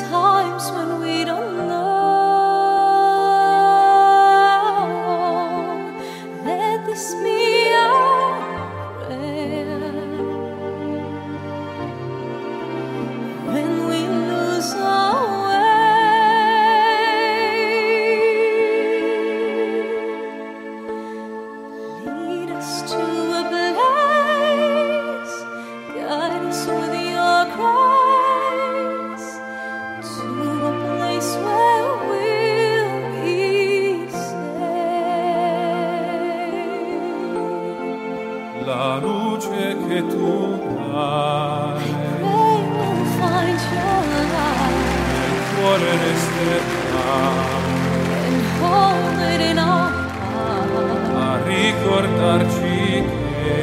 times when we don't know. Che tu dai. Pray we'll find your light nel cuore resterà and hold it in our heart. a ricordarci che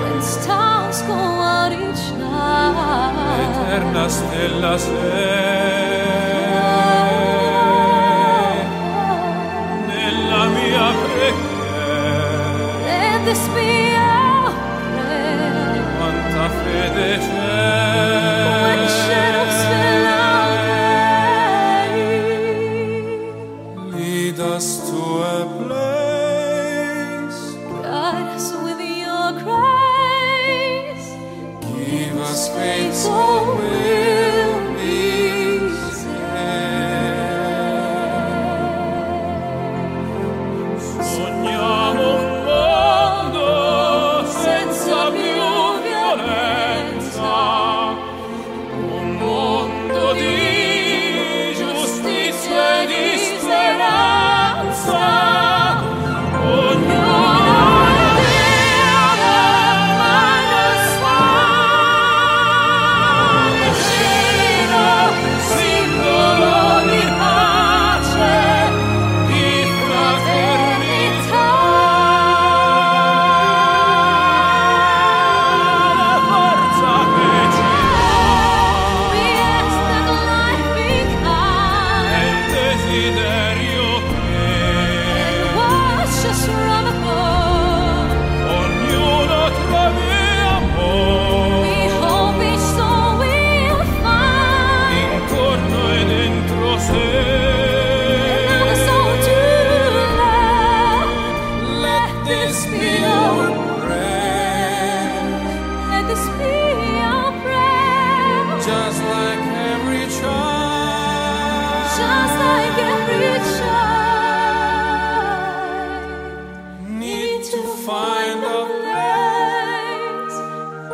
When stars go out each night, eterna stella sei. Nella mia preghiera. Let this be this